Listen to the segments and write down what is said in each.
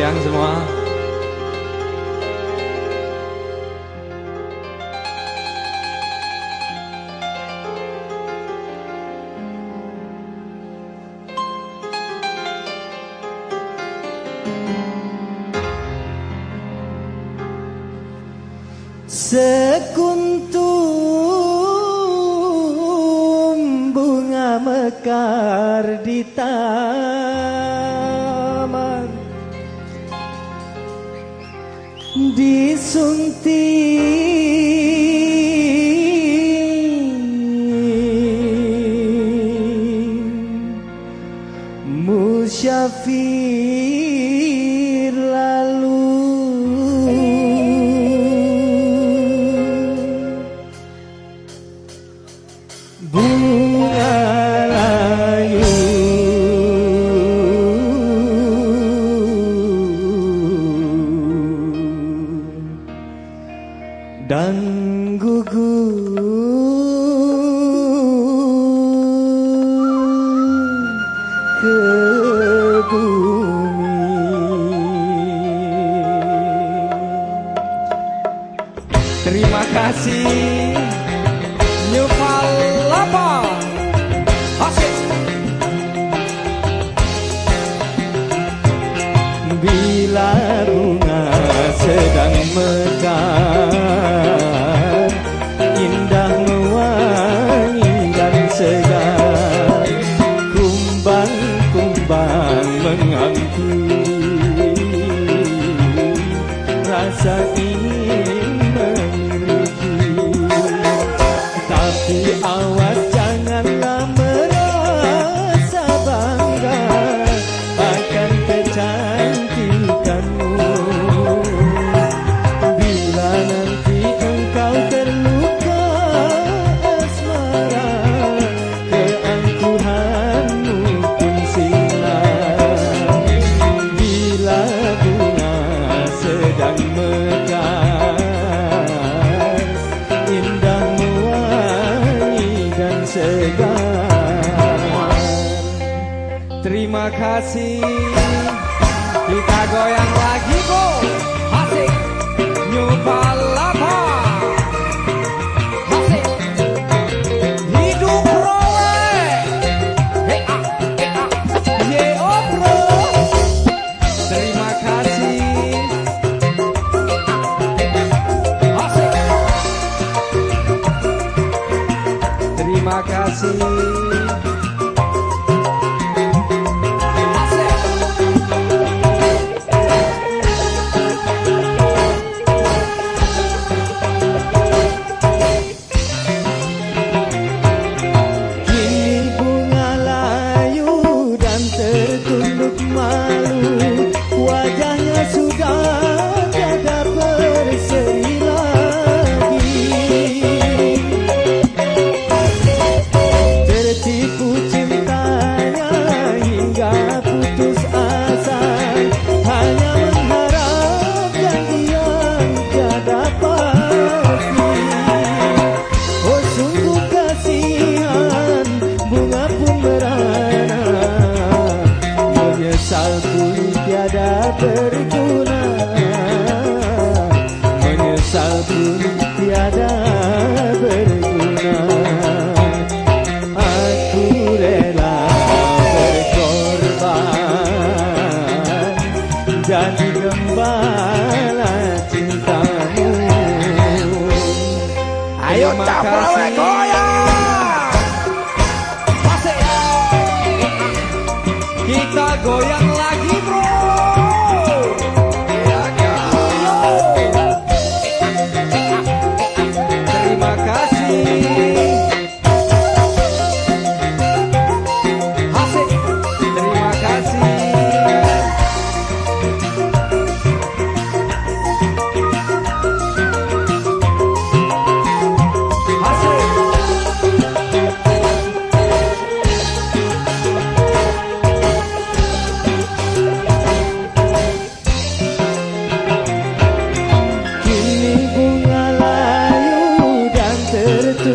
siang semua. Sekuntum bunga mekar di tanah Disuntik. Musyafir lalu. Bunga kasih Newfal Lapa Bila bunga sedang mekar Indah mewangi dan segar Kumbang-kumbang menghampiri Rasa segar. Terima kasih. Kita goyang lagi bu. Asik. Nyumpah Magazine. But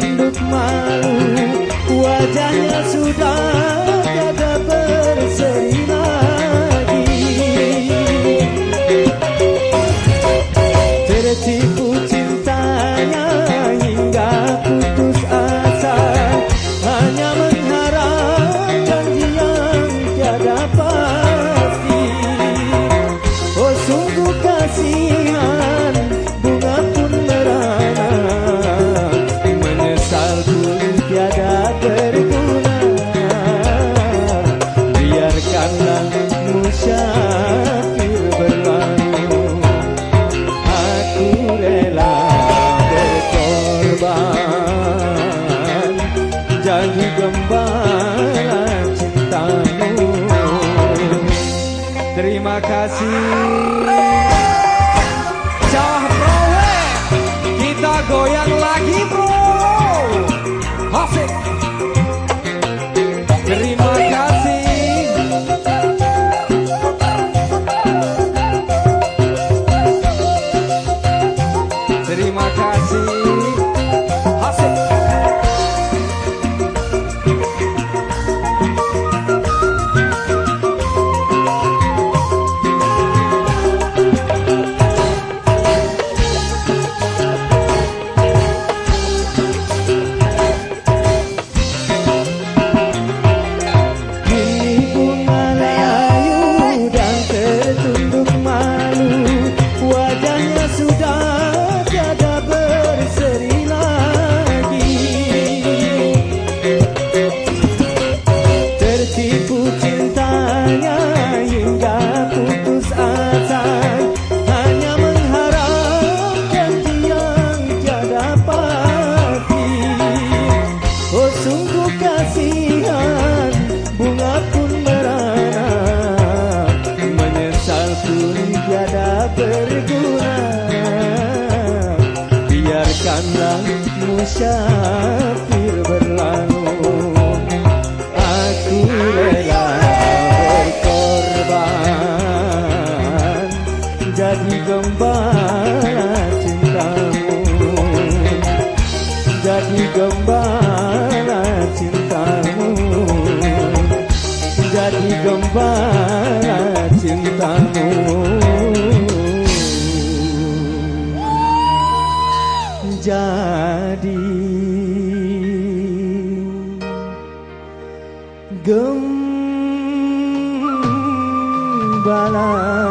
tunduk malu Wajahnya sudah lagu gembala cintamu. Terima kasih. musafir berlalu. Aku rela berkorban jadi gembala cintamu. Jadi gembala jadi gembala